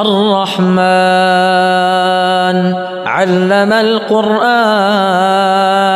الرحمن. علم القرآن.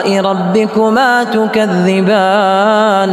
ربكما تكذبان.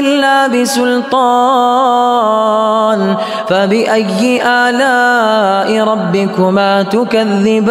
إلا بسلطان فبأي آلاء ربكما تكذبان؟